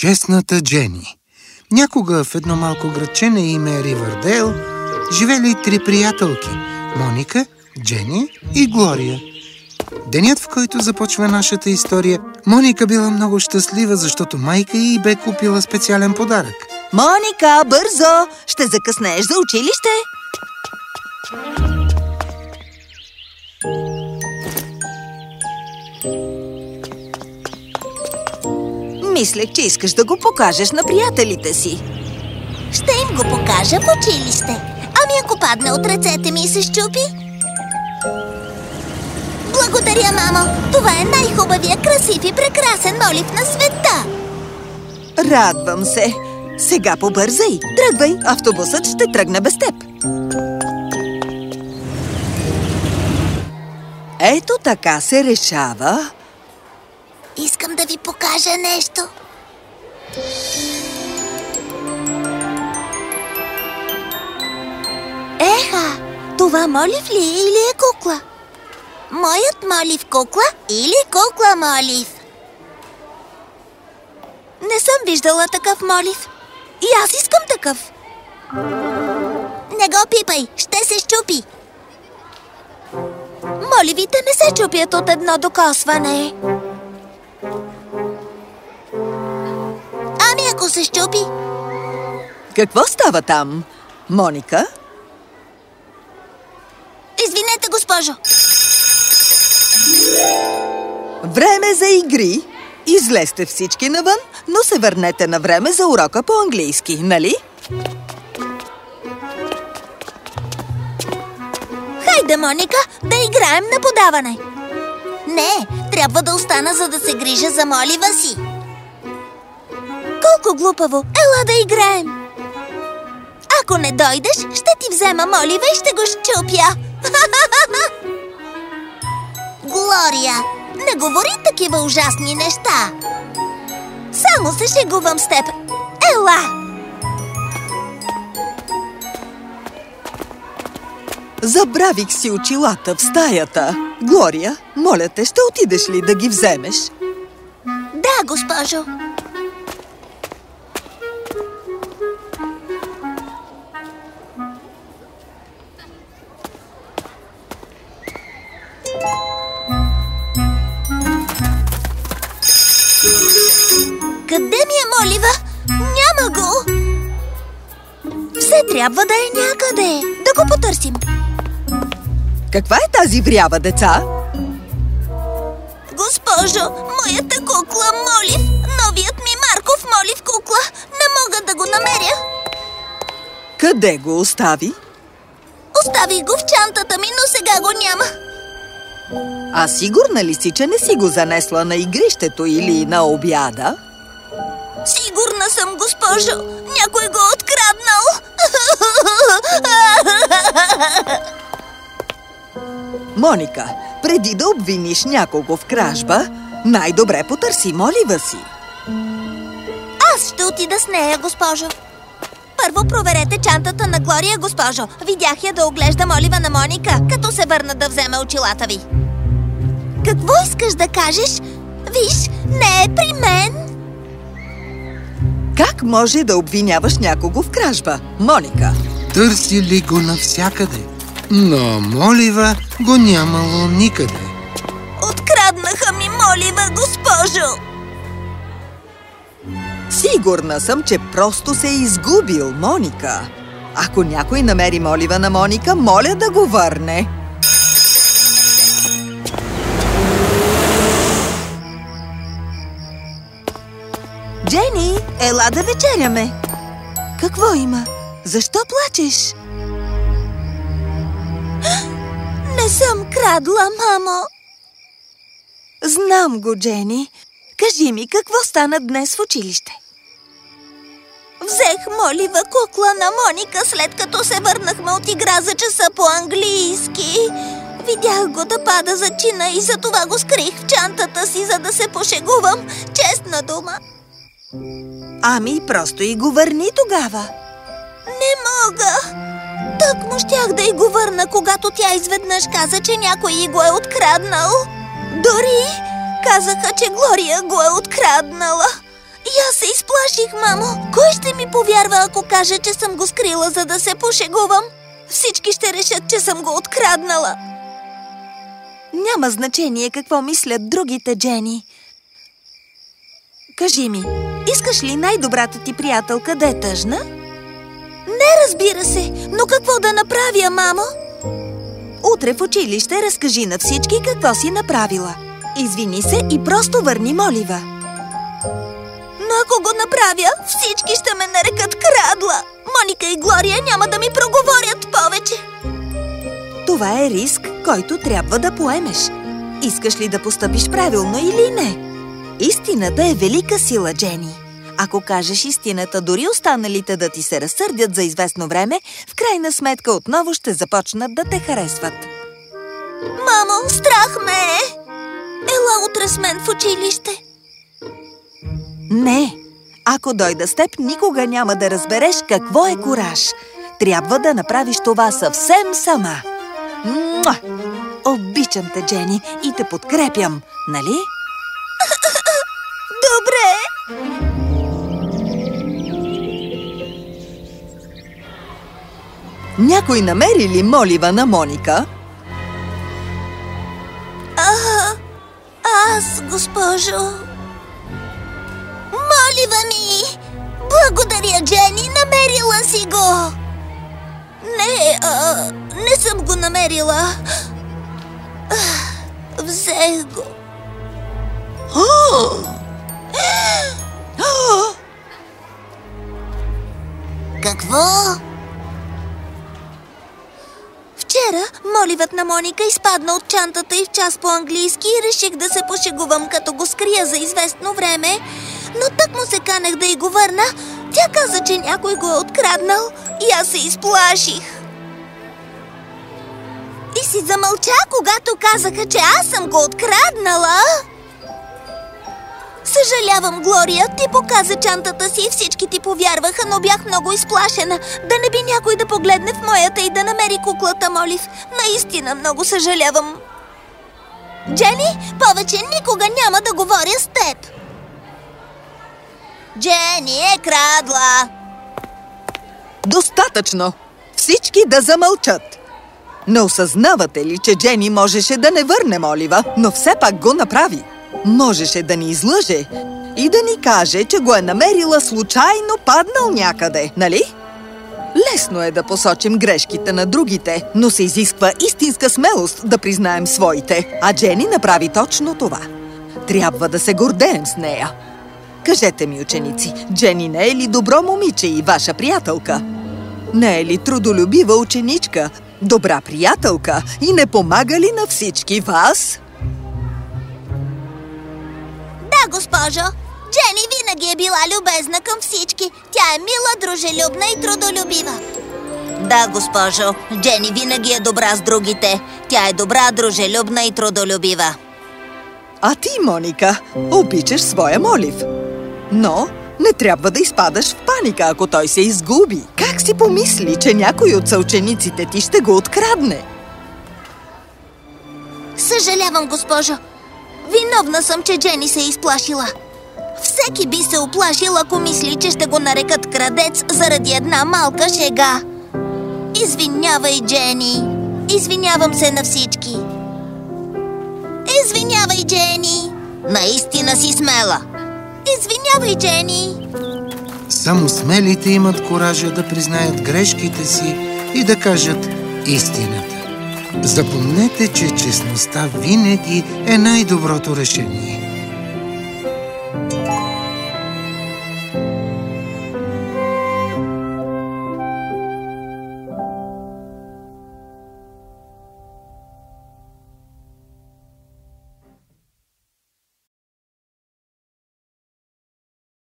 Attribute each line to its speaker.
Speaker 1: Честната Джени Някога в едно малко градче на име Ривърдейл живели три приятелки – Моника, Джени и Глория. Денят, в който започва нашата история, Моника била много щастлива, защото майка й бе купила специален подарък.
Speaker 2: Моника, бързо! Ще закъснееш за училище! Мислех, че искаш да го покажеш на приятелите си.
Speaker 3: Ще им го покажа в училище. Ами ако падне от ръцете ми и се щупи? Благодаря, мамо! Това е най-хубавия, красив и прекрасен молив на света!
Speaker 2: Радвам се! Сега побързай! Тръгвай! Автобусът ще тръгне без теб! Ето така се решава
Speaker 3: Искам да ви покажа нещо. Еха, това молив ли е или е кукла? Моят молив кукла или кукла молив? Не съм виждала такъв молив. И аз искам такъв. Не го пипай, ще се щупи. Моливите не се чупят от едно докосване. Щупи?
Speaker 2: Какво става там? Моника?
Speaker 3: Извинете, госпожо.
Speaker 2: Време за игри. Излезте всички навън, но се върнете на време за урока по английски, нали?
Speaker 3: Хайде, Моника, да играем на подаване. Не, трябва да остана, за да се грижа за молива си. Колко глупаво! Ела да играем! Ако не дойдеш, ще ти взема молива и ще го щупя! Глория, не говори такива ужасни неща! Само се шегувам с теб! Ела!
Speaker 2: Забравих си очилата в стаята. Глория, моля те, ще отидеш ли да ги вземеш?
Speaker 3: Да, госпожо. Молива? Няма го! Все трябва да е някъде. Да го потърсим.
Speaker 2: Каква е тази врява, деца?
Speaker 3: Госпожо, моята кукла Молив, новият ми Марков Молив кукла, не мога да го намеря.
Speaker 2: Къде го остави?
Speaker 3: Оставих го в чантата ми, но сега го няма.
Speaker 2: А сигурна ли си, че не си го занесла на игрището или на обяда?
Speaker 3: Сигурна съм, госпожо. Някой го е откраднал.
Speaker 2: Моника, преди да обвиниш някого в кражба, най-добре потърси молива си.
Speaker 3: Аз ще отида с нея, госпожо. Първо проверете чантата на Глория, госпожо. Видях я да оглежда молива на Моника, като се върна да вземе очилата ви. Какво искаш да кажеш? Виж, не е при мен.
Speaker 2: Как може да обвиняваш някого в кражба, Моника?
Speaker 1: Търсили го навсякъде, но молива го нямало никъде.
Speaker 3: Откраднаха ми молива, госпожо!
Speaker 2: Сигурна съм, че просто се е изгубил, Моника. Ако някой намери молива на Моника, моля да го върне. Ела да вечеряме. Какво има? Защо плачеш?
Speaker 3: Не съм крадла, мамо.
Speaker 2: Знам го, Джени. Кажи ми, какво стана днес в училище?
Speaker 3: Взех молива кукла на Моника, след като се върнахме от игра за часа по английски. Видях го да пада за чина и затова го скрих в чантата си, за да се пошегувам. Честна дума.
Speaker 2: Ами, просто и го върни тогава.
Speaker 3: Не мога. Так му щях да й го върна, когато тя изведнъж каза, че някой й го е откраднал. Дори казаха, че Глория го е откраднала. И аз се изплаших, мамо. Кой ще ми повярва, ако кажа, че съм го скрила, за да се пошегувам? Всички ще решат, че съм го откраднала.
Speaker 2: Няма значение какво мислят другите, Джени. Кажи ми, искаш ли най-добрата ти приятелка да е тъжна?
Speaker 3: Не, разбира се, но какво да направя, мамо?
Speaker 2: Утре в училище разкажи на всички какво си направила. Извини се и просто върни молива.
Speaker 3: Но ако го направя, всички ще ме нарекат крадла. Моника и Глория няма да ми проговорят повече.
Speaker 2: Това е риск, който трябва да поемеш. Искаш ли да постъпиш правилно или не? Истината е велика сила, Джени. Ако кажеш истината, дори останалите да ти се разсърдят за известно време, в крайна сметка отново ще започнат да те харесват.
Speaker 3: Мамо, страх ме е! Ела утре с мен в училище.
Speaker 2: Не! Ако дойда с теб, никога няма да разбереш какво е кураж. Трябва да направиш това съвсем сама. Муа! Обичам те, Джени, и те подкрепям, нали? Някой намери ли молива на Моника?
Speaker 3: А, аз, госпожо... Молива ми! Благодаря, Джени, намерила си го! Не, а, не съм го намерила. А, Взех го. Какво? Вчера моливът на Моника изпадна от чантата и в час по-английски и реших да се пошегувам, като го скрия за известно време. Но тък му се канех да й го върна, тя каза, че някой го е откраднал и аз се изплаших. И си замълча, когато казаха, че аз съм го откраднала. Съжалявам, Глория, ти показа чантата си и всички ти повярваха, но бях много изплашена. Да не би някой да погледне в моята и да намери куклата Молив. Наистина много съжалявам. Джени, повече никога няма да говоря с теб. Джени е крадла.
Speaker 2: Достатъчно! Всички да замълчат! Не осъзнавате ли, че Джени можеше да не върне молива, но все пак го направи? Можеше да ни излъже и да ни каже, че го е намерила случайно паднал някъде, нали? Лесно е да посочим грешките на другите, но се изисква истинска смелост да признаем своите, а Джени направи точно това. Трябва да се гордеем с нея. Кажете ми, ученици, Джени не е ли добро момиче и ваша приятелка? Не е ли трудолюбива ученичка, добра приятелка и не помага ли на всички вас?
Speaker 3: Госпожо. Джени винаги е била любезна към всички. Тя е мила, дружелюбна и трудолюбива. Да, госпожо. Джени винаги е добра с другите. Тя е добра, дружелюбна и трудолюбива.
Speaker 2: А ти, Моника, обичаш своя молив. Но не трябва да изпадаш в паника, ако той се изгуби. Как си помисли, че някой от съучениците ти ще го открадне?
Speaker 3: Съжалявам, госпожо. Виновна съм, че Джени се е изплашила. Всеки би се оплашил, ако мисли, че ще го нарекат крадец заради една малка шега. Извинявай, Джени. Извинявам се на всички. Извинявай, Джени. Наистина си смела. Извинявай, Джени.
Speaker 1: Само смелите имат коража да признаят грешките си и да кажат истината. Запомнете, че честността винаги е най-доброто решение.